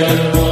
Yeah.